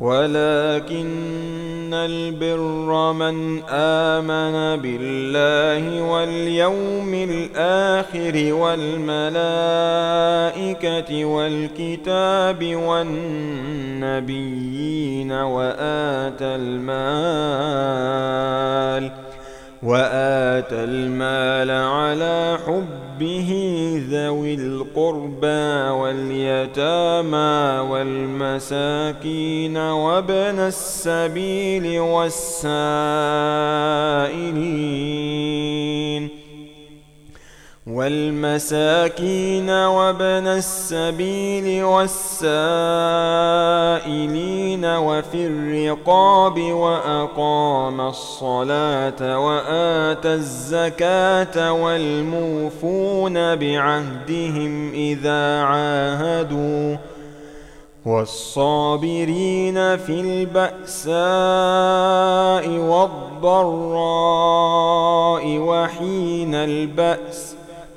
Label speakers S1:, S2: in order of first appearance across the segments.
S1: ولكن البر من آمن بالله واليوم الآخر والملائكة والكتاب والنبيين وآتى المال وآتى المال على حبه ذوي القربى واليتامى والمساكين وابن السبيل والسائلين والمساكين وابن السبيل والسائلين وفي الرقاب وأقام الصلاة وآتى الزكاة والموفون بعهدهم إذا عاهدوا والصابرين في البأساء والضراء وحين البأس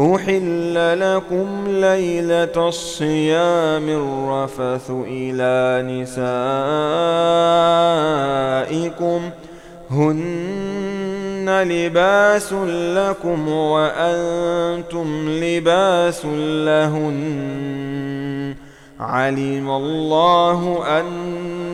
S1: احل لكم ليله الصيام الرفث إلى نسائكم هن لباس لكم وأنتم لباس لهن علم الله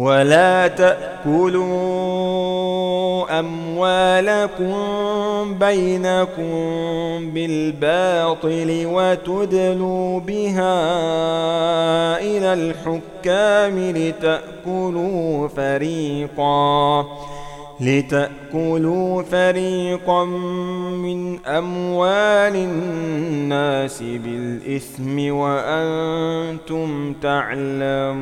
S1: ولا تأكلوا أموالكم بينكم بالباطل وتدلوا بها إلى الحكام لتأكلوا فريقاً لتأكلوا فريقا من أموال الناس بالإثم وأنتم تعلمون.